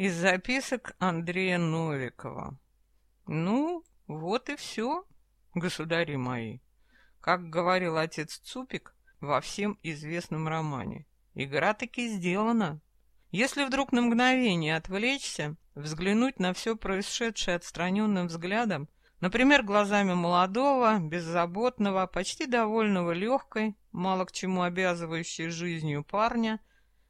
Из записок Андрея Новикова. Ну, вот и все, государи мои. Как говорил отец Цупик во всем известном романе. Игра таки сделана. Если вдруг на мгновение отвлечься, взглянуть на все происшедшее отстраненным взглядом, например, глазами молодого, беззаботного, почти довольного легкой, мало к чему обязывающей жизнью парня,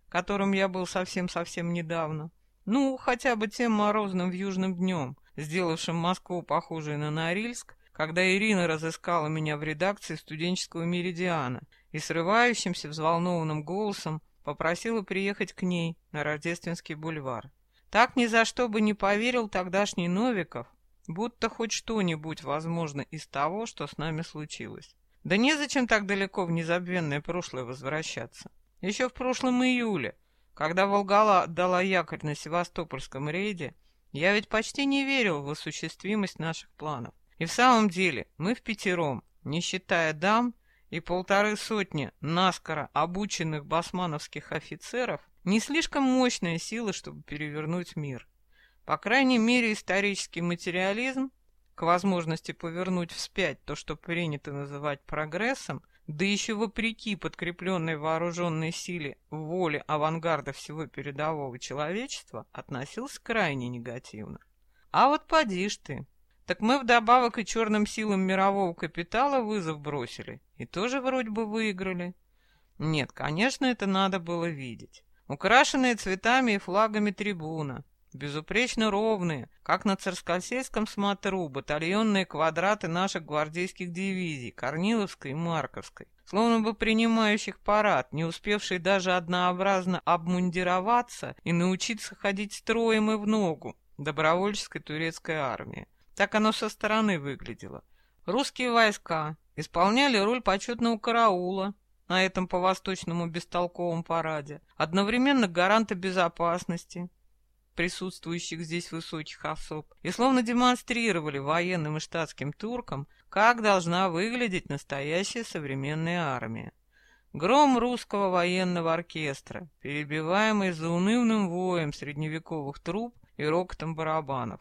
которым я был совсем-совсем недавно, ну, хотя бы тем морозным вьюжным днем, сделавшим Москву похожей на Норильск, когда Ирина разыскала меня в редакции студенческого «Меридиана» и срывающимся взволнованным голосом попросила приехать к ней на Рождественский бульвар. Так ни за что бы не поверил тогдашний Новиков, будто хоть что-нибудь возможно из того, что с нами случилось. Да незачем так далеко в незабвенное прошлое возвращаться. Еще в прошлом июле когда Волгала отдала якорь на Севастопольском рейде, я ведь почти не верил в осуществимость наших планов. И в самом деле мы в пятером, не считая дам и полторы сотни наскоро обученных басмановских офицеров, не слишком мощная сила, чтобы перевернуть мир. По крайней мере, исторический материализм к возможности повернуть вспять то, что принято называть прогрессом, да еще вопреки подкрепленной вооруженной силе воле авангарда всего передового человечества, относился крайне негативно. А вот поди ж ты. Так мы вдобавок и черным силам мирового капитала вызов бросили, и тоже вроде бы выиграли. Нет, конечно, это надо было видеть. Украшенные цветами и флагами трибуна, безупречно ровные, как на царскосельском смотру, батальонные квадраты наших гвардейских дивизий, Корниловской и Марковской, словно бы принимающих парад, не успевший даже однообразно обмундироваться и научиться ходить строем и в ногу, добровольческой турецкой армии. Так оно со стороны выглядело. Русские войска исполняли роль почетного караула, на этом по-восточному бестолковом параде, одновременно гаранта безопасности, присутствующих здесь высоких особ, и словно демонстрировали военным и штатским туркам, как должна выглядеть настоящая современная армия. Гром русского военного оркестра, перебиваемый заунывным воем средневековых труб и рокотом барабанов.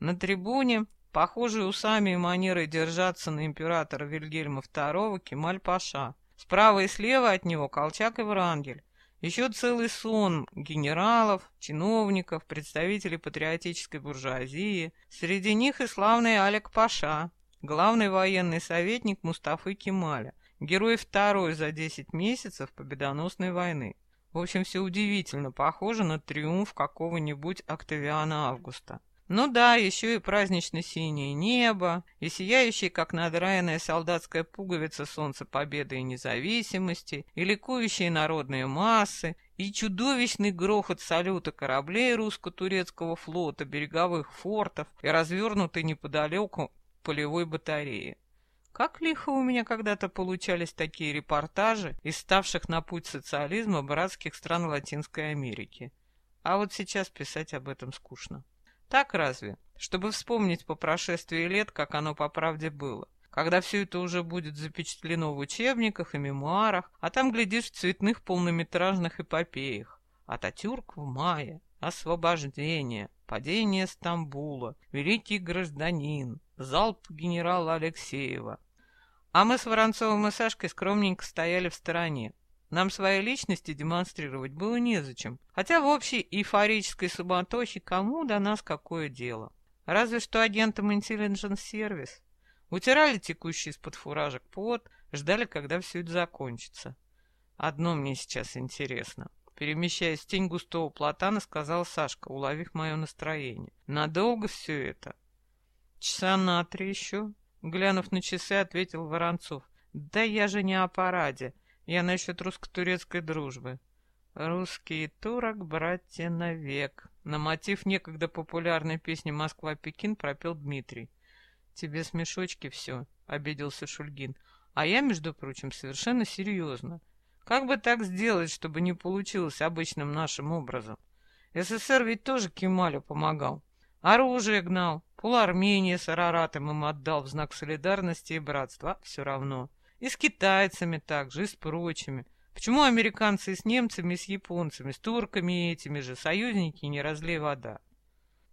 На трибуне, похожий усами и манерой держаться на императора Вильгельма II, Кемаль-Паша. Справа и слева от него Колчак и Врангель, еще целый сон генералов, чиновников, представителей патриотической буржуазии. Среди них и славный Алек Паша, главный военный советник Мустафы Кемаля, герой второй за 10 месяцев победоносной войны. В общем, все удивительно похоже на триумф какого-нибудь Октавиана Августа. Ну да, еще и празднично-синее небо, и сияющее, как надраенная солдатская пуговица солнце победы и независимости, и ликующие народные массы, и чудовищный грохот салюта кораблей русско-турецкого флота, береговых фортов и развернутой неподалеку полевой батареи. Как лихо у меня когда-то получались такие репортажи из ставших на путь социализма братских стран Латинской Америки. А вот сейчас писать об этом скучно. Так разве? Чтобы вспомнить по прошествии лет, как оно по правде было. Когда все это уже будет запечатлено в учебниках и мемуарах, а там, глядишь, в цветных полнометражных эпопеях. Ататюрк в мае, освобождение, падение Стамбула, великий гражданин, залп генерала Алексеева. А мы с Воронцовым и Сашкой скромненько стояли в стороне, нам свои личности демонстрировать было незачем, хотя в общей эйфорической суматохе кому до нас какое дело. Разве что агентам Intelligence Service. Утирали текущий из-под фуражек пот, ждали, когда все это закончится. Одно мне сейчас интересно. Перемещаясь в тень густого платана, сказал Сашка, уловив мое настроение. Надолго все это? Часа на три еще. Глянув на часы, ответил Воронцов. Да я же не о параде. Я насчет русско-турецкой дружбы. Русский турок, братья навек. На мотив некогда популярной песни «Москва-Пекин» пропел Дмитрий. Тебе смешочки все, обиделся Шульгин. А я, между прочим, совершенно серьезно. Как бы так сделать, чтобы не получилось обычным нашим образом? СССР ведь тоже Кемалю помогал. Оружие гнал, пол Армении с Араратом им отдал в знак солидарности и братства. А все равно. И с китайцами также, и с прочими. Почему американцы с немцами, с японцами, с турками этими же союзники не разлей вода?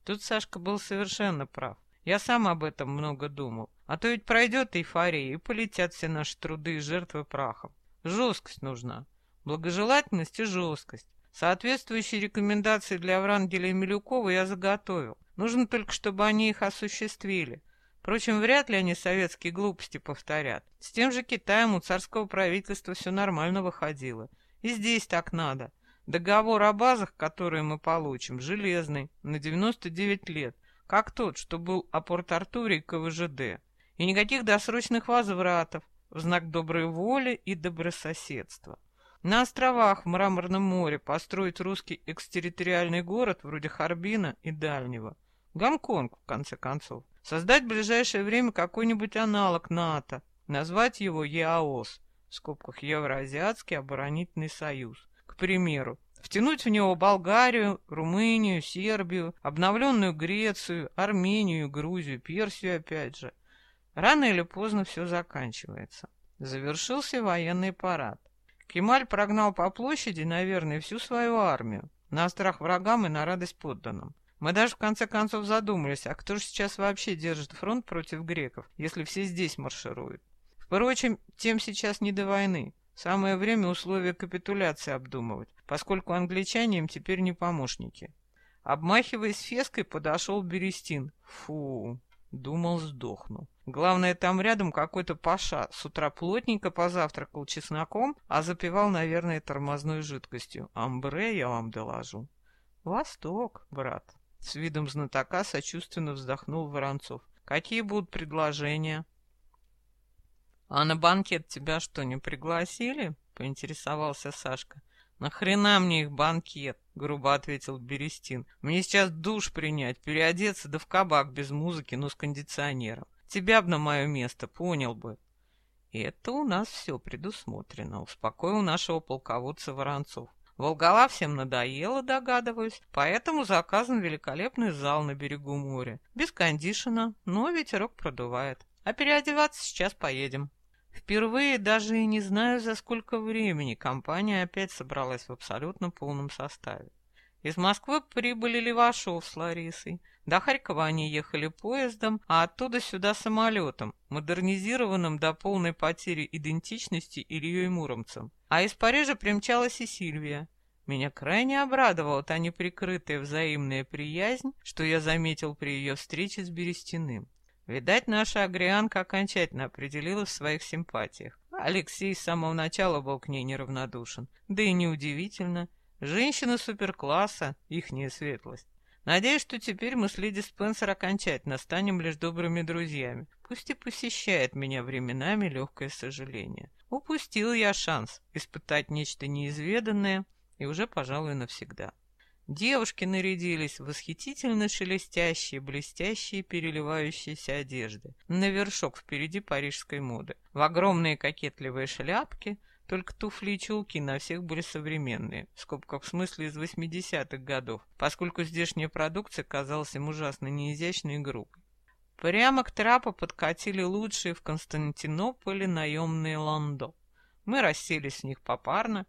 Тут Сашка был совершенно прав. Я сам об этом много думал. А то ведь пройдет эйфория, и полетят все наши труды и жертвы прахом. Жесткость нужна. Благожелательность и жесткость. Соответствующие рекомендации для Врангеля и Милюкова я заготовил. Нужно только, чтобы они их осуществили. Впрочем, вряд ли они советские глупости повторят. С тем же Китаем у царского правительства все нормально выходило. И здесь так надо. Договор о базах, которые мы получим, железный, на 99 лет, как тот, что был о Порт-Артуре и КВЖД. И никаких досрочных возвратов, в знак доброй воли и добрососедства. На островах в Мраморном море построить русский экстерриториальный город вроде Харбина и Дальнего. Гонконг, в конце концов. Создать в ближайшее время какой-нибудь аналог НАТО, назвать его ЕАОС, в скобках Евроазиатский оборонительный союз. К примеру, втянуть в него Болгарию, Румынию, Сербию, обновленную Грецию, Армению, Грузию, Персию опять же. Рано или поздно все заканчивается. Завершился военный парад. Кемаль прогнал по площади, наверное, всю свою армию, на страх врагам и на радость подданным. Мы даже в конце концов задумались, а кто же сейчас вообще держит фронт против греков, если все здесь маршируют? Впрочем, тем сейчас не до войны. Самое время условия капитуляции обдумывать, поскольку англичане им теперь не помощники. Обмахиваясь феской, подошел Берестин. Фу, думал, сдохну. Главное, там рядом какой-то паша с утра плотненько позавтракал чесноком, а запивал, наверное, тормозной жидкостью. Амбре я вам доложу. Восток, брат. С видом знатока сочувственно вздохнул Воронцов. «Какие будут предложения?» «А на банкет тебя что, не пригласили?» — поинтересовался Сашка. «Нахрена мне их банкет?» — грубо ответил Берестин. «Мне сейчас душ принять, переодеться, да в кабак без музыки, но с кондиционером. Тебя б на мое место, понял бы». «Это у нас все предусмотрено», — успокоил нашего полководца Воронцов. Волгала всем надоело, догадываюсь, поэтому заказан великолепный зал на берегу моря. Без кондишена, но ветерок продувает. А переодеваться сейчас поедем. Впервые даже и не знаю, за сколько времени компания опять собралась в абсолютно полном составе. Из Москвы прибыли Левашов с Ларисой. До Харькова они ехали поездом, а оттуда сюда самолетом, модернизированным до полной потери идентичности Ильей Муромцем. А из Парижа примчалась и Сильвия. Меня крайне обрадовала та неприкрытая взаимная приязнь, что я заметил при ее встрече с Берестяным. Видать, наша агрианка окончательно определилась в своих симпатиях. Алексей с самого начала был к ней неравнодушен. Да и неудивительно. Женщина суперкласса, ихняя светлость. Надеюсь, что теперь мы с леди Спенсер окончательно станем лишь добрыми друзьями. Пусть и посещает меня временами легкое сожаление. Упустил я шанс испытать нечто неизведанное и уже, пожалуй, навсегда. Девушки нарядились в восхитительно шелестящие, блестящие, переливающиеся одежды, на вершок впереди парижской моды, в огромные кокетливые шляпки, только туфли и чулки на всех были современные, в скобках в смысле из 80-х годов, поскольку здешняя продукция казалась им ужасно неизящной и грубой. Прямо к трапу подкатили лучшие в Константинополе наемные ландо. Мы расселись в них попарно,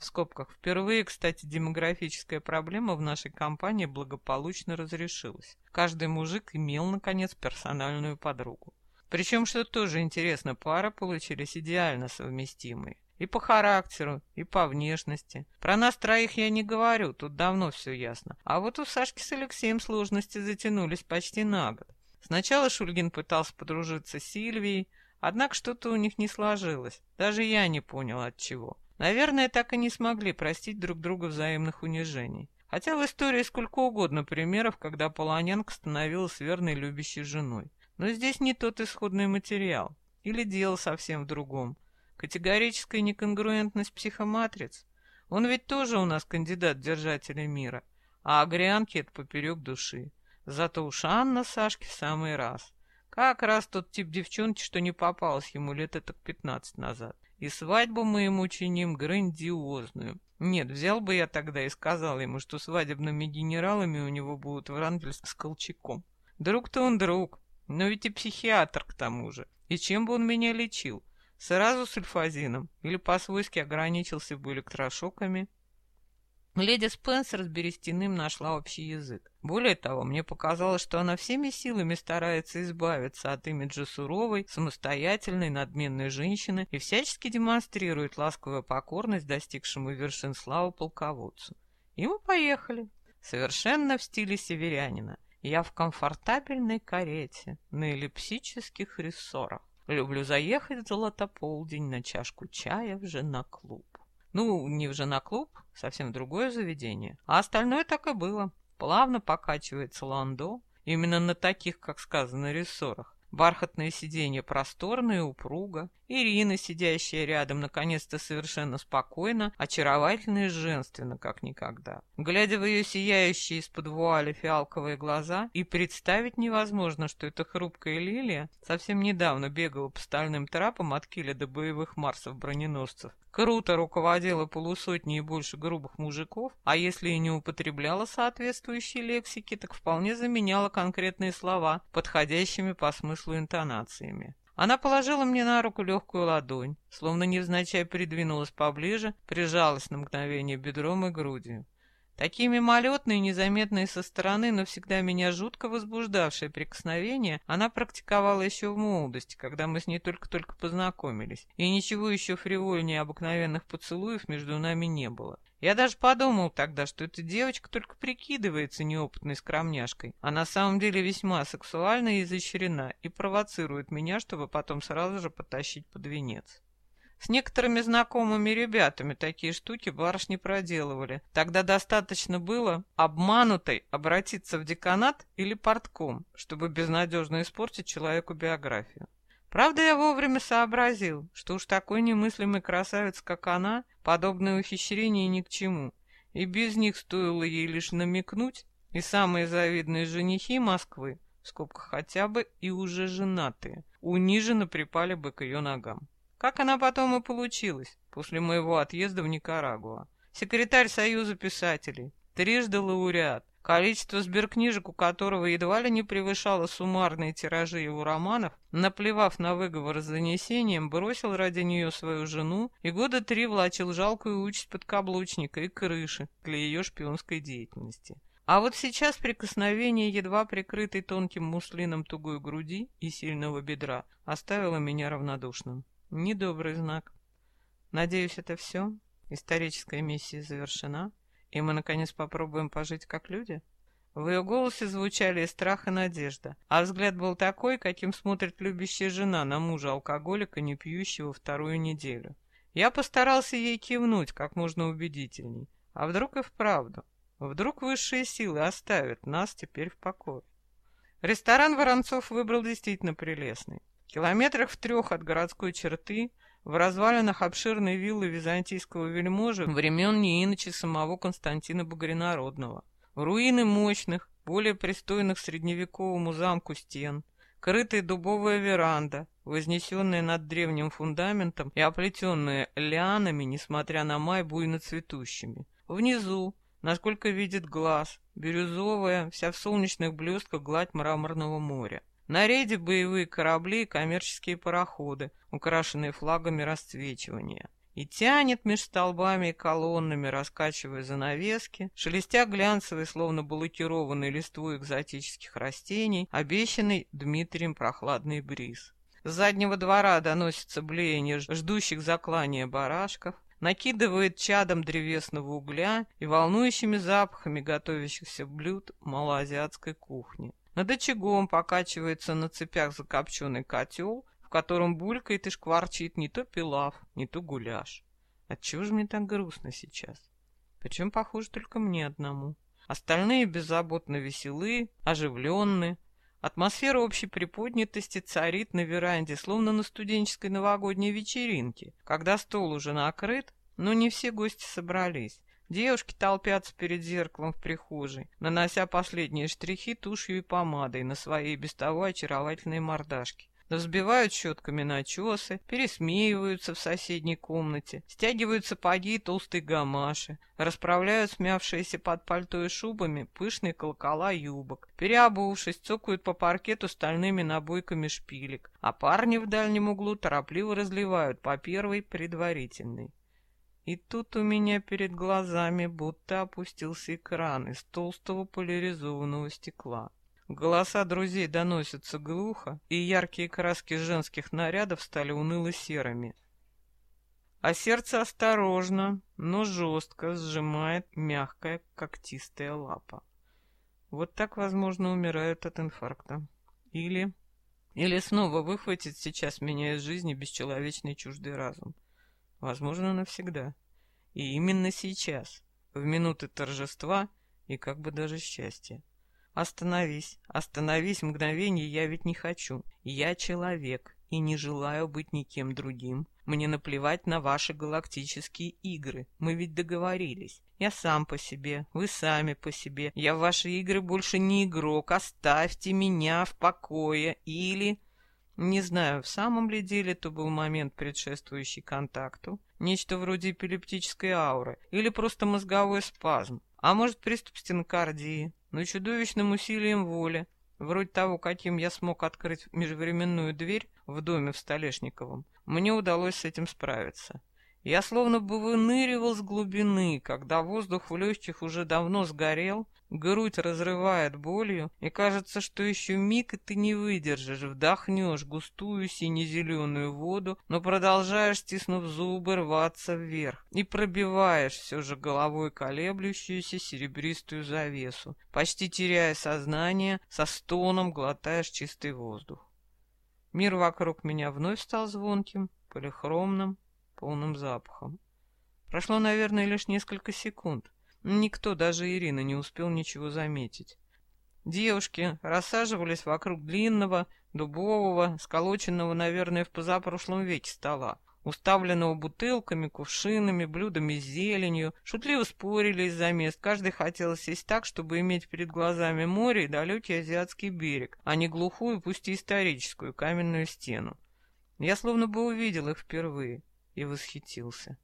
в скобках впервые, кстати, демографическая проблема в нашей компании благополучно разрешилась. Каждый мужик имел, наконец, персональную подругу. Причем, что тоже интересно, пара получились идеально совместимые. И по характеру, и по внешности. Про нас троих я не говорю, тут давно все ясно. А вот у Сашки с Алексеем сложности затянулись почти на год. Сначала Шульгин пытался подружиться с Сильвией, однако что-то у них не сложилось. Даже я не понял от чего. Наверное, так и не смогли простить друг друга взаимных унижений. Хотя в истории сколько угодно примеров, когда Полоненко становилась верной любящей женой. Но здесь не тот исходный материал. Или дело совсем в другом. Категорическая неконгруентность психоматриц. Он ведь тоже у нас кандидат держателя мира, а агрянки это поперек души. Зато уж Анна Сашке в самый раз. Как раз тот тип девчонки, что не попалась ему лет это пятнадцать назад. И свадьбу мы ему чиним грандиозную. Нет, взял бы я тогда и сказал ему, что свадебными генералами у него будут Врангель с Колчаком. Друг-то он друг, но ведь и психиатр к тому же. И чем бы он меня лечил? Сразу с ульфазином или по-свойски ограничился бы электрошоками? Леди Спенсер с Берестяным нашла общий язык. Более того, мне показалось, что она всеми силами старается избавиться от имиджа суровой, самостоятельной, надменной женщины и всячески демонстрирует ласковую покорность достигшему вершин славы полководцу. И мы поехали. Совершенно в стиле северянина. Я в комфортабельной карете на эллипсических рессорах. Люблю заехать в золотополдень на чашку чая в жена-клуб. Ну, не в жена-клуб, совсем другое заведение. А остальное так и было. Плавно покачивается ландо, именно на таких, как сказано, рессорах. Бархатное сиденье просторное, упруго. Ирина, сидящая рядом, наконец-то совершенно спокойно, очаровательно и женственно, как никогда. Глядя в ее сияющие из-под вуали фиалковые глаза, и представить невозможно, что эта хрупкая лилия совсем недавно бегала по стальным трапам от киля до боевых марсов броненосцев, круто руководила полусотней и больше грубых мужиков, а если и не употребляла соответствующие лексики, так вполне заменяла конкретные слова подходящими по смыслу интонациями. Она положила мне на руку легкую ладонь, словно невзначай придвинулась поближе, прижалась на мгновение бедром и грудью. Такие мимолетные, незаметные со стороны, но всегда меня жутко возбуждавшие прикосновения она практиковала еще в молодости, когда мы с ней только-только познакомились, и ничего еще фривольнее обыкновенных поцелуев между нами не было. Я даже подумал тогда, что эта девочка только прикидывается неопытной скромняшкой, а на самом деле весьма сексуальна и изощрена, и провоцирует меня, чтобы потом сразу же потащить под венец. С некоторыми знакомыми ребятами такие штуки барышни проделывали. Тогда достаточно было обманутой обратиться в деканат или портком, чтобы безнадежно испортить человеку биографию. Правда, я вовремя сообразил, что уж такой немыслимый красавец, как она, подобное ухищрение ни к чему, и без них стоило ей лишь намекнуть, и самые завидные женихи Москвы, в скобках хотя бы и уже женатые, униженно припали бы к ее ногам. Как она потом и получилась после моего отъезда в Никарагуа. Секретарь Союза писателей, трижды лауреат, количество сберкнижек у которого едва ли не превышало суммарные тиражи его романов, наплевав на выговор с занесением, бросил ради нее свою жену и года три влачил жалкую участь подкаблучника и крыши для ее шпионской деятельности. А вот сейчас прикосновение едва прикрытой тонким муслином тугой груди и сильного бедра оставило меня равнодушным. Недобрый знак. Надеюсь, это все. Историческая миссия завершена, и мы, наконец, попробуем пожить как люди. В ее голосе звучали и страх, и надежда, а взгляд был такой, каким смотрит любящая жена на мужа-алкоголика, не пьющего вторую неделю. Я постарался ей кивнуть как можно убедительней. А вдруг и вправду? Вдруг высшие силы оставят нас теперь в покое? Ресторан Воронцов выбрал действительно прелестный. Километрах в трех от городской черты, в развалинах обширной виллы византийского вельможи времен не самого Константина Богоринародного. Руины мощных, более пристойных средневековому замку стен, крытая дубовая веранда, вознесенная над древним фундаментом и оплетенная лианами, несмотря на май буйно цветущими. Внизу, насколько видит глаз, бирюзовая, вся в солнечных блестках гладь мраморного моря. На рейде боевые корабли и коммерческие пароходы, украшенные флагами расцвечивания. И тянет меж столбами и колоннами, раскачивая занавески, шелестя глянцевой, словно баллокированной листвой экзотических растений, обещанный Дмитрием прохладный бриз. С заднего двора доносится блеяние ждущих заклания барашков, накидывает чадом древесного угля и волнующими запахами готовящихся блюд малоазиатской кухни. Над очагом покачивается на цепях закопченный котел, в котором булькает и шкварчит не то пилав, не то гуляш. Отчего же мне так грустно сейчас? Причем, похоже, только мне одному. Остальные беззаботно веселы, оживленны. Атмосфера общей приподнятости царит на веранде, словно на студенческой новогодней вечеринке, когда стол уже накрыт, но не все гости собрались. Девушки толпятся перед зеркалом в прихожей, нанося последние штрихи тушью и помадой на свои без того очаровательные мордашки. взбивают щетками начесы, пересмеиваются в соседней комнате, стягивают сапоги и толстые гамаши, расправляют смявшиеся под пальто и шубами пышные колокола юбок, переобувшись, цокают по паркету стальными набойками шпилек, а парни в дальнем углу торопливо разливают по первой предварительной. И тут у меня перед глазами будто опустился экран из толстого поляризованного стекла. Голоса друзей доносятся глухо, и яркие краски женских нарядов стали уныло-серыми. А сердце осторожно, но жестко сжимает мягкая когтистая лапа. Вот так, возможно, умирают от инфаркта. Или... Или снова выхватит сейчас меня из жизни бесчеловечный чуждый разум. Возможно, навсегда. И именно сейчас, в минуты торжества и как бы даже счастья. Остановись, остановись мгновение, я ведь не хочу. Я человек и не желаю быть никем другим. Мне наплевать на ваши галактические игры. Мы ведь договорились. Я сам по себе, вы сами по себе. Я в ваши игры больше не игрок. Оставьте меня в покое. Или... Не знаю, в самом ли деле это был момент, предшествующий контакту, нечто вроде эпилептической ауры, или просто мозговой спазм, а может приступ стенокардии, но чудовищным усилием воли, вроде того, каким я смог открыть межвременную дверь в доме в Столешниковом, мне удалось с этим справиться. Я словно бы выныривал с глубины, когда воздух в легких уже давно сгорел, грудь разрывает болью, и кажется, что еще миг, и ты не выдержишь, вдохнешь густую сине-зеленую воду, но продолжаешь, стиснув зубы, рваться вверх, и пробиваешь все же головой колеблющуюся серебристую завесу, почти теряя сознание, со стоном глотаешь чистый воздух. Мир вокруг меня вновь стал звонким, полихромным, полным запахом. Прошло, наверное, лишь несколько секунд. Никто, даже Ирина, не успел ничего заметить. Девушки рассаживались вокруг длинного, дубового, сколоченного, наверное, в позапрошлом веке стола, уставленного бутылками, кувшинами, блюдами с зеленью, шутливо спорили из-за мест. Каждый хотел сесть так, чтобы иметь перед глазами море и далекий азиатский берег, а не глухую, пусть и историческую, каменную стену. Я словно бы увидел их впервые и восхитился.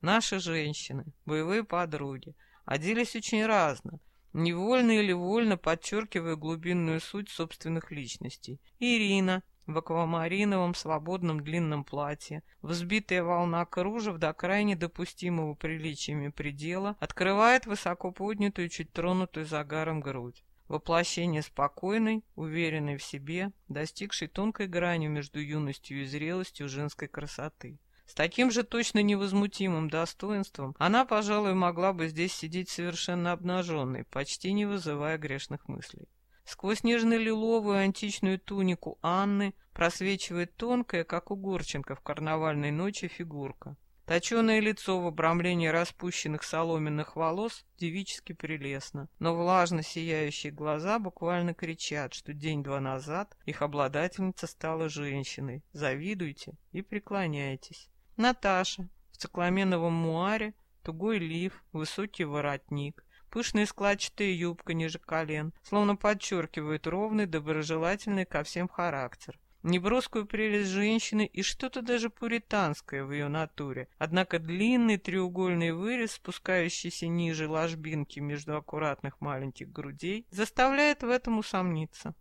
Наши женщины, боевые подруги, оделись очень разно, невольно или вольно подчеркивая глубинную суть собственных личностей. Ирина в аквамариновом свободном длинном платье, взбитая волна кружев до крайне допустимого приличиями предела, открывает высоко поднятую, чуть тронутую загаром грудь. Воплощение спокойной, уверенной в себе, достигшей тонкой грани между юностью и зрелостью женской красоты. С таким же точно невозмутимым достоинством она, пожалуй, могла бы здесь сидеть совершенно обнаженной, почти не вызывая грешных мыслей. Сквозь нежно-лиловую античную тунику Анны просвечивает тонкая, как у Горченко в карнавальной ночи, фигурка. Точеное лицо в обрамлении распущенных соломенных волос девически прелестно, но влажно сияющие глаза буквально кричат, что день-два назад их обладательница стала женщиной. Завидуйте и преклоняйтесь. Наташа в цикламеновом муаре, тугой лиф, высокий воротник, пышная складчатая юбка ниже колен, словно подчеркивает ровный, доброжелательный ко всем характер. Неброскую прелесть женщины и что-то даже пуританское в ее натуре. Однако длинный треугольный вырез, спускающийся ниже ложбинки между аккуратных маленьких грудей, заставляет в этом усомниться.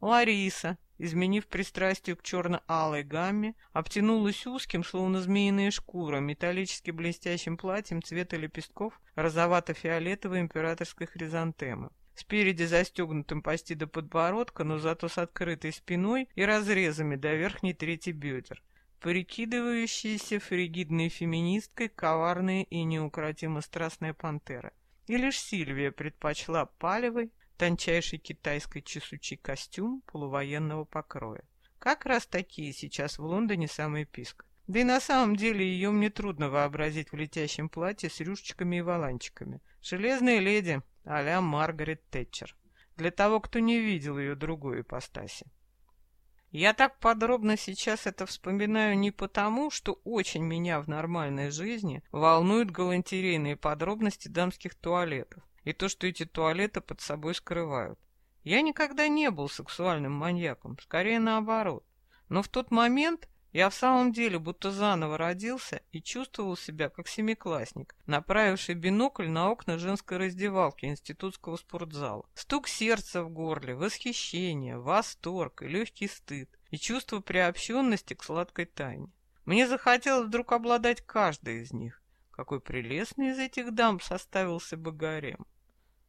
Лариса, изменив пристрастию к черно-алой гамме, обтянулась узким, словно змеиная шкура, металлически блестящим платьем цвета лепестков розовато-фиолетовой императорской хризантемы. Спереди застегнутым почти до подбородка, но зато с открытой спиной и разрезами до верхней трети бедер. Прикидывающаяся фригидной феминисткой коварная и неукротимо страстная пантера. И лишь Сильвия предпочла палевый, тончайший китайской чесучий костюм полувоенного покроя. Как раз такие сейчас в Лондоне самый писк. Да и на самом деле ее мне трудно вообразить в летящем платье с рюшечками и воланчиками. Железная леди а Маргарет Тэтчер. Для того, кто не видел ее другой ипостаси. Я так подробно сейчас это вспоминаю не потому, что очень меня в нормальной жизни волнуют галантерейные подробности дамских туалетов и то, что эти туалеты под собой скрывают. Я никогда не был сексуальным маньяком, скорее наоборот. Но в тот момент я в самом деле будто заново родился и чувствовал себя как семиклассник, направивший бинокль на окна женской раздевалки институтского спортзала. Стук сердца в горле, восхищение, восторг и легкий стыд, и чувство приобщенности к сладкой тайне. Мне захотелось вдруг обладать каждой из них. Какой прелестный из этих дам составился бы гарем.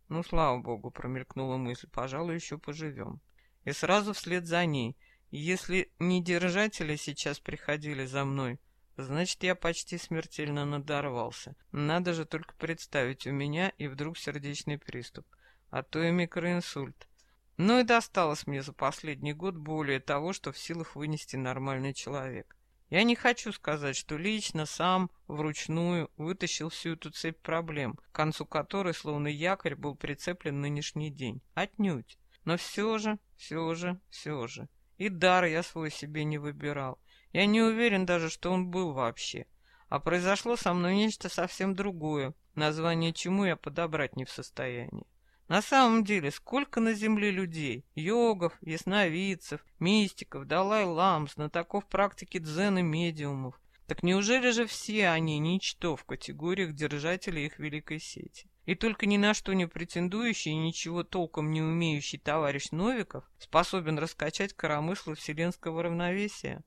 Ну, слава богу, промелькнула мысль, пожалуй, еще поживем. И сразу вслед за ней — если не держатели сейчас приходили за мной, значит, я почти смертельно надорвался. Надо же только представить у меня и вдруг сердечный приступ, а то и микроинсульт. Но и досталось мне за последний год более того, что в силах вынести нормальный человек. Я не хочу сказать, что лично сам вручную вытащил всю эту цепь проблем, к концу которой, словно якорь, был прицеплен нынешний день. Отнюдь. Но все же, все же, все же. И дар я свой себе не выбирал. Я не уверен даже, что он был вообще. А произошло со мной нечто совсем другое, название чему я подобрать не в состоянии. На самом деле, сколько на земле людей, йогов, ясновидцев, мистиков, далай-лам, знатоков практики дзен и медиумов. Так неужели же все они ничто в категориях держателей их великой сети? И только ни на что не претендующий и ничего толком не умеющий товарищ Новиков способен раскачать коромыслы вселенского равновесия.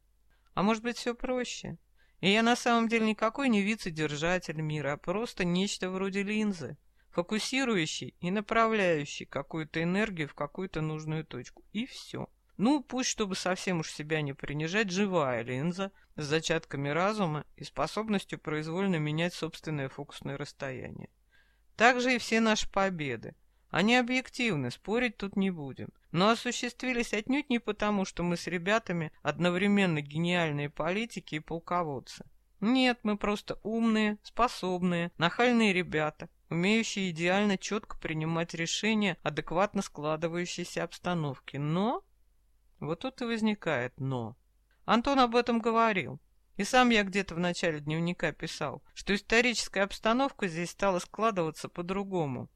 А может быть, все проще? И я на самом деле никакой не вице-держатель мира, а просто нечто вроде линзы, фокусирующий и направляющий какую-то энергию в какую-то нужную точку. И все. Ну, пусть, чтобы совсем уж себя не принижать, живая линза с зачатками разума и способностью произвольно менять собственное фокусное расстояние. Также и все наши победы. Они объективны, спорить тут не будем. Но осуществились отнюдь не потому, что мы с ребятами одновременно гениальные политики и полководцы. Нет, мы просто умные, способные, нахальные ребята, умеющие идеально четко принимать решения, адекватно складывающейся обстановки. Но... Вот тут и возникает «но». Антон об этом говорил. И сам я где-то в начале дневника писал, что историческая обстановка здесь стала складываться по-другому.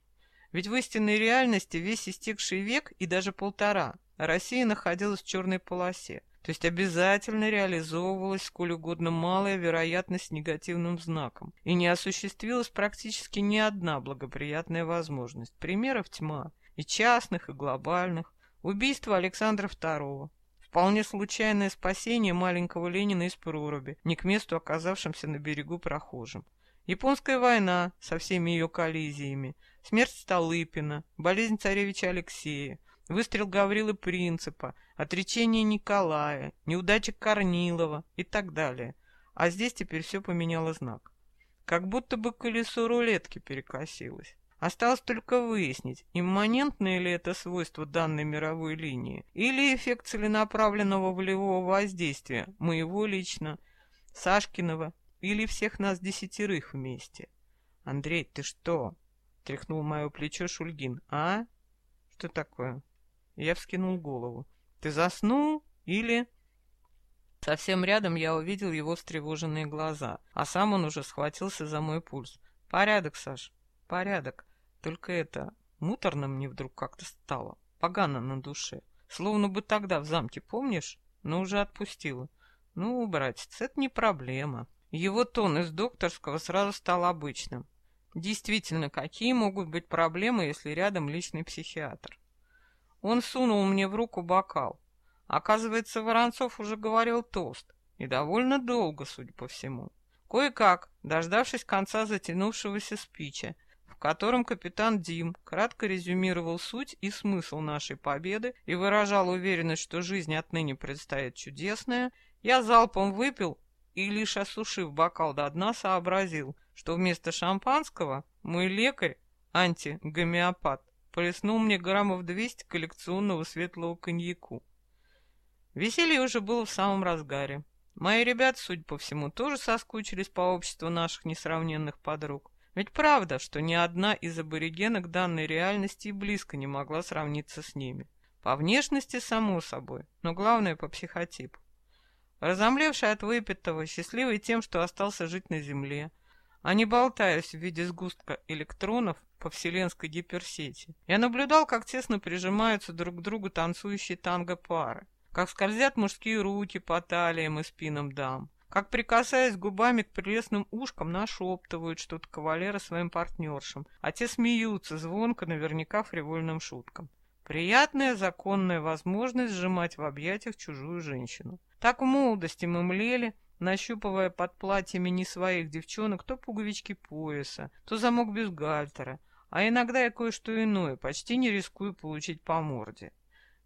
Ведь в истинной реальности весь истекший век и даже полтора Россия находилась в черной полосе, то есть обязательно реализовывалась сколь угодно малая вероятность негативным знаком, и не осуществилась практически ни одна благоприятная возможность. Примеров тьма, и частных, и глобальных. Убийство Александра II, Вполне случайное спасение маленького Ленина из проруби, не к месту оказавшимся на берегу прохожим. Японская война со всеми ее коллизиями, смерть Столыпина, болезнь царевича Алексея, выстрел Гаврилы Принципа, отречение Николая, неудача Корнилова и так далее. А здесь теперь все поменяло знак. Как будто бы колесо рулетки перекосилось. Осталось только выяснить, имманентное ли это свойство данной мировой линии, или эффект целенаправленного волевого воздействия, моего лично, Сашкиного, или всех нас десятерых вместе. «Андрей, ты что?» — тряхнул мое плечо Шульгин. «А? Что такое?» Я вскинул голову. «Ты заснул? Или...» Совсем рядом я увидел его встревоженные глаза, а сам он уже схватился за мой пульс. «Порядок, Саш, порядок. Только это, муторно мне вдруг как-то стало, погано на душе. Словно бы тогда в замке, помнишь? Но уже отпустила. Ну, братец, это не проблема. Его тон из докторского сразу стал обычным. Действительно, какие могут быть проблемы, если рядом личный психиатр? Он сунул мне в руку бокал. Оказывается, Воронцов уже говорил тост. И довольно долго, судя по всему. Кое-как, дождавшись конца затянувшегося спича, котором капитан Дим кратко резюмировал суть и смысл нашей победы и выражал уверенность, что жизнь отныне предстоит чудесная, я залпом выпил и, лишь осушив бокал до дна, сообразил, что вместо шампанского мой лекарь, антигомеопат, плеснул мне граммов 200 коллекционного светлого коньяку. Веселье уже было в самом разгаре. Мои ребята, судя по всему, тоже соскучились по обществу наших несравненных подруг. Ведь правда, что ни одна из аборигенок данной реальности и близко не могла сравниться с ними. По внешности, само собой, но главное по психотипу. Разомлевший от выпитого, счастливый тем, что остался жить на Земле, а не болтаясь в виде сгустка электронов по вселенской гиперсети, я наблюдал, как тесно прижимаются друг к другу танцующие танго-пары, как скользят мужские руки по талиям и спинам дам, как, прикасаясь губами к прелестным ушкам, нашептывают что-то кавалера своим партнершам, а те смеются звонко, наверняка фривольным шуткам. Приятная законная возможность сжимать в объятиях чужую женщину. Так в молодости мы млели, нащупывая под платьями не своих девчонок то пуговички пояса, то замок бюстгальтера, а иногда и кое-что иное, почти не рискую получить по морде.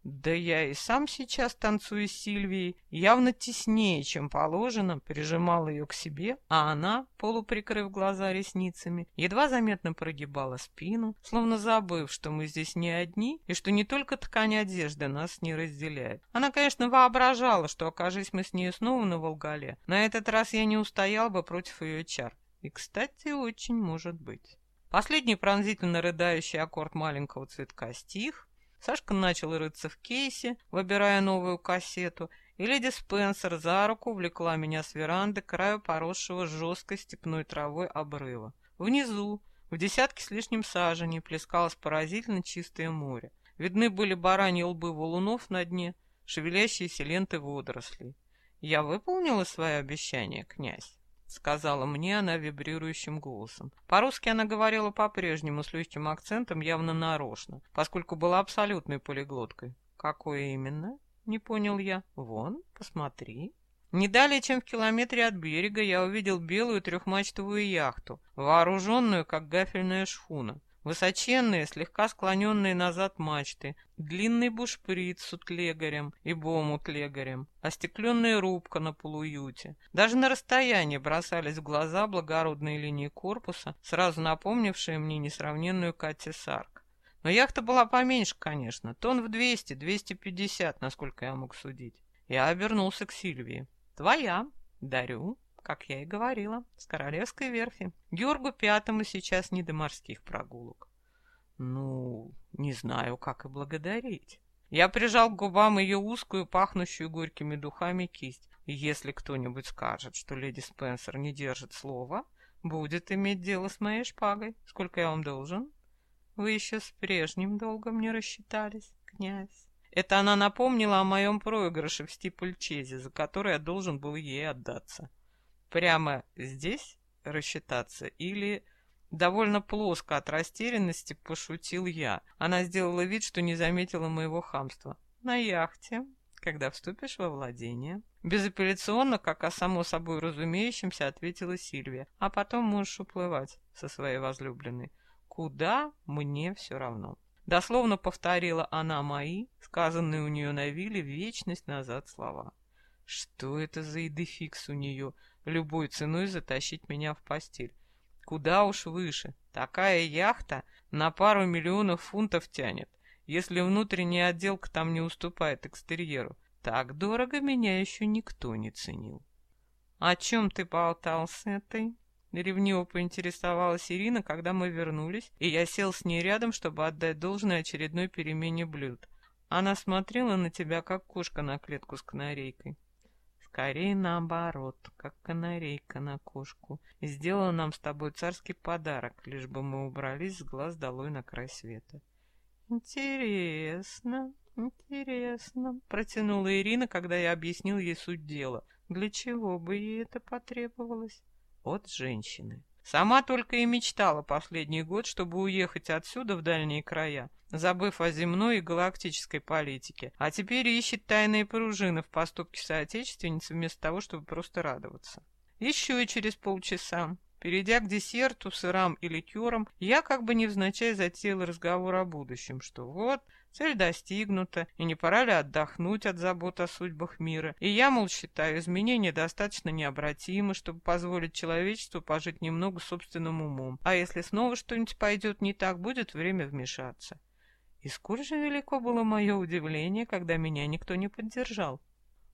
Да я и сам сейчас танцую с Сильвией, явно теснее, чем положено, прижимал ее к себе, а она, полуприкрыв глаза ресницами, едва заметно прогибала спину, словно забыв, что мы здесь не одни и что не только ткань одежды нас не разделяет. Она, конечно, воображала, что, окажись мы с ней снова на Волгале, на этот раз я не устоял бы против ее чар. И, кстати, очень может быть. Последний пронзительно рыдающий аккорд маленького цветка стих, Сашка начал рыться в кейсе, выбирая новую кассету, и леди Спенсер за руку влекла меня с веранды к краю поросшего жесткой степной травой обрыва. Внизу, в десятке с лишним саженей, плескалось поразительно чистое море. Видны были бараньи лбы валунов на дне, шевелящиеся ленты водорослей. Я выполнила свое обещание, князь. — сказала мне она вибрирующим голосом. По-русски она говорила по-прежнему с легким акцентом, явно нарочно, поскольку была абсолютной полиглоткой. «Какое именно?» — не понял я. «Вон, посмотри». Не далее, чем в километре от берега, я увидел белую трехмачтовую яхту, вооруженную, как гафельная шхуна. Высоченные, слегка склоненные назад мачты, длинный бушприт с утлегарем и бом-утлегарем, остекленная рубка на полуюте. Даже на расстоянии бросались в глаза благородные линии корпуса, сразу напомнившие мне несравненную Катти Сарк. Но яхта была поменьше, конечно, тон в 200-250, насколько я мог судить. Я обернулся к Сильвии. «Твоя. Дарю» как я и говорила, с королевской верфи. Георгу Пятому сейчас не до морских прогулок. Ну, не знаю, как и благодарить. Я прижал к губам ее узкую, пахнущую горькими духами кисть. Если кто-нибудь скажет, что леди Спенсер не держит слова, будет иметь дело с моей шпагой. Сколько я вам должен? Вы еще с прежним долгом не рассчитались, князь. Это она напомнила о моем проигрыше в стипульчезе, за который я должен был ей отдаться прямо здесь рассчитаться или довольно плоско от растерянности пошутил я. Она сделала вид, что не заметила моего хамства. На яхте, когда вступишь во владение. Безапелляционно, как о само собой разумеющемся, ответила Сильвия. А потом можешь уплывать со своей возлюбленной. Куда мне все равно. Дословно повторила она мои, сказанные у нее на вилле вечность назад слова. Что это за идефикс у нее? Любой ценой затащить меня в постель. Куда уж выше. Такая яхта на пару миллионов фунтов тянет, если внутренняя отделка там не уступает экстерьеру. Так дорого меня еще никто не ценил. — О чем ты болтал с этой? Ревниво поинтересовалась Ирина, когда мы вернулись, и я сел с ней рядом, чтобы отдать должное очередной перемене блюд. Она смотрела на тебя, как кошка на клетку с канарейкой. Скорее наоборот, как канарейка на кошку. Сделала нам с тобой царский подарок, лишь бы мы убрались с глаз долой на край света. Интересно, интересно, протянула Ирина, когда я объяснил ей суть дела. Для чего бы ей это потребовалось? От женщины. Сама только и мечтала последний год, чтобы уехать отсюда в дальние края, забыв о земной и галактической политике, а теперь ищет тайные пружины в поступке соотечественницы вместо того, чтобы просто радоваться. Еще и через полчаса, перейдя к десерту, сырам и ликерам, я как бы невзначай затеял разговор о будущем, что вот, цель достигнута, и не пора ли отдохнуть от забот о судьбах мира. И я, мол, считаю изменения достаточно необратимы, чтобы позволить человечеству пожить немного собственным умом. А если снова что-нибудь пойдет не так, будет время вмешаться. И сколь же велико было мое удивление, когда меня никто не поддержал.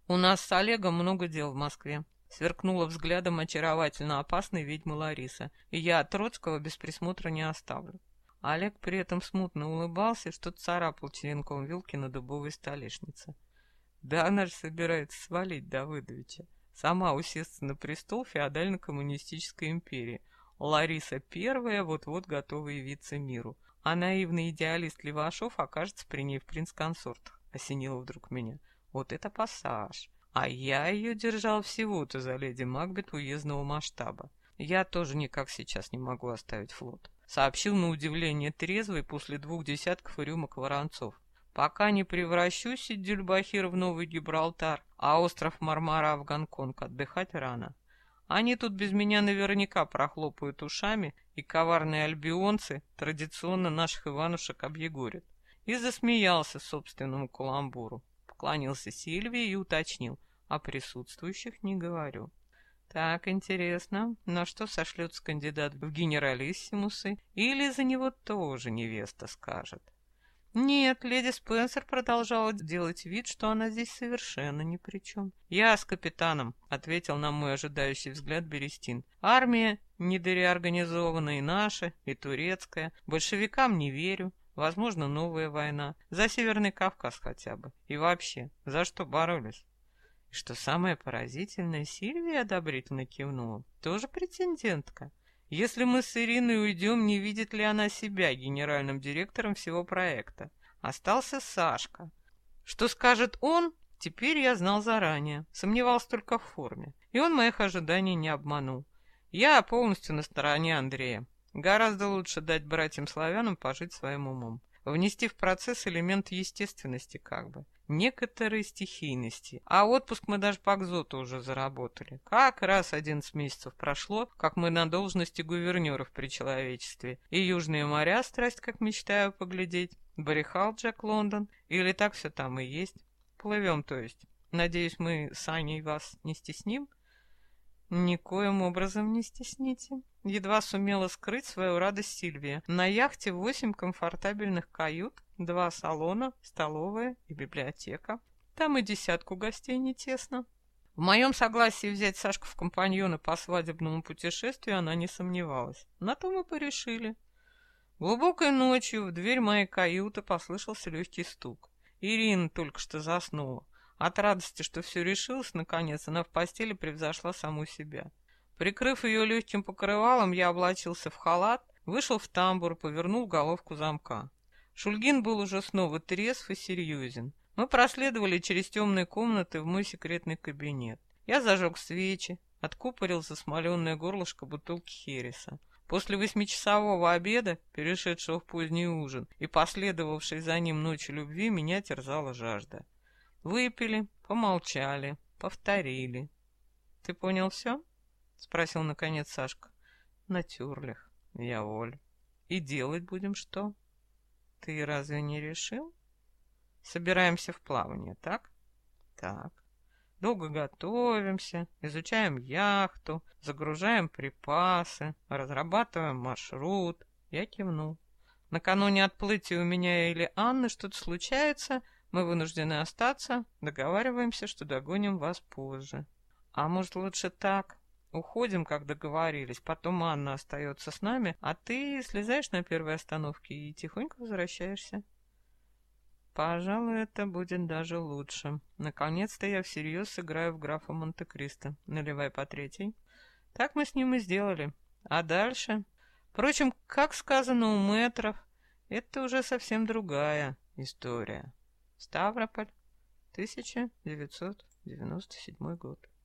У нас с Олегом много дел в Москве. Сверкнула взглядом очаровательно опасной ведьмы Лариса, и я Троцкого без присмотра не оставлю. Олег при этом смутно улыбался, что-то царапал черенком вилки на дубовой столешнице. Да она же собирается свалить Давыдовича. Сама усесться на престол феодально-коммунистической империи. Лариса первая вот-вот готова явиться миру а наивный идеалист Левашов окажется при ней в принц-консортах, осенило вдруг меня. Вот это пассаж. А я ее держал всего-то за леди Макбет уездного масштаба. Я тоже никак сейчас не могу оставить флот. Сообщил на удивление трезвый после двух десятков рюмок воронцов. Пока не превращусь из Дюльбахира в Новый Гибралтар, а остров Мармара в Гонконг отдыхать рано. Они тут без меня наверняка прохлопают ушами, и коварные альбионцы традиционно наших Иванушек объегорят. И засмеялся собственному каламбуру. Поклонился Сильвии и уточнил. О присутствующих не говорю. Так, интересно, на что сошлется кандидат в генералиссимусы? Или за него тоже невеста скажет? Нет, леди Спенсер продолжала делать вид, что она здесь совершенно ни при чем. «Я с капитаном», — ответил на мой ожидающий взгляд Берестин. «Армия недореорганизована и наша, и турецкая. Большевикам не верю. Возможно, новая война. За Северный Кавказ хотя бы. И вообще, за что боролись?» Что самое поразительное, Сильвия одобрительно кивнула. «Тоже претендентка». Если мы с Ириной уйдем, не видит ли она себя генеральным директором всего проекта? Остался Сашка. Что скажет он, теперь я знал заранее, сомневался только в форме. И он моих ожиданий не обманул. Я полностью на стороне Андрея. Гораздо лучше дать братьям-славянам пожить своим умом. Внести в процесс элемент естественности как бы некоторой стихийности. А отпуск мы даже по экзоту уже заработали. Как раз 11 месяцев прошло, как мы на должности гувернеров при человечестве. И южные моря, страсть как мечтаю поглядеть. Барихал Джек Лондон. Или так все там и есть. Плывем, то есть. Надеюсь, мы с Аней вас не стесним? Никоим образом не стесните. Едва сумела скрыть свою радость Сильвия. На яхте восемь комфортабельных кают, два салона, столовая и библиотека. Там и десятку гостей не тесно. В моем согласии взять Сашку в компаньоны по свадебному путешествию она не сомневалась. На то мы порешили. Глубокой ночью в дверь моей каюты послышался легкий стук. Ирина только что заснула. От радости, что все решилось, наконец, она в постели превзошла саму себя. Прикрыв ее легким покрывалом, я облачился в халат, вышел в тамбур, повернул головку замка. Шульгин был уже снова трезв и серьезен. Мы проследовали через темные комнаты в мой секретный кабинет. Я зажег свечи, откупорил засмоленное горлышко бутылки Хереса. После восьмичасового обеда, перешедшего в поздний ужин, и последовавшей за ним ночи любви, меня терзала жажда. Выпили, помолчали, повторили. Ты понял все? — спросил наконец Сашка. «Натюрлих, я воль. И делать будем что? Ты разве не решил? Собираемся в плавание, так? Так. Долго готовимся, изучаем яхту, загружаем припасы, разрабатываем маршрут. Я кивнул. Накануне отплытия у меня или Анны что-то случается, мы вынуждены остаться, договариваемся, что догоним вас позже. А может лучше так? Уходим, как договорились. Потом Анна остается с нами, а ты слезаешь на первой остановке и тихонько возвращаешься. Пожалуй, это будет даже лучше. Наконец-то я всерьез сыграю в графа Монте-Кристо. Наливай по третьей. Так мы с ним и сделали. А дальше? Впрочем, как сказано у метров, это уже совсем другая история. Ставрополь, 1997 год.